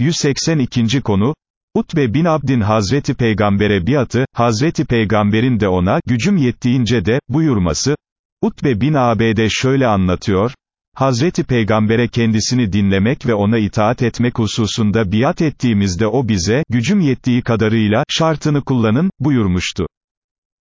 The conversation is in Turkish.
182. konu, Utbe bin Abdin Hazreti Peygamber'e biatı, Hazreti Peygamber'in de ona, gücüm yettiğince de, buyurması, Utbe bin ABD şöyle anlatıyor, Hazreti Peygamber'e kendisini dinlemek ve ona itaat etmek hususunda biat ettiğimizde o bize, gücüm yettiği kadarıyla, şartını kullanın, buyurmuştu.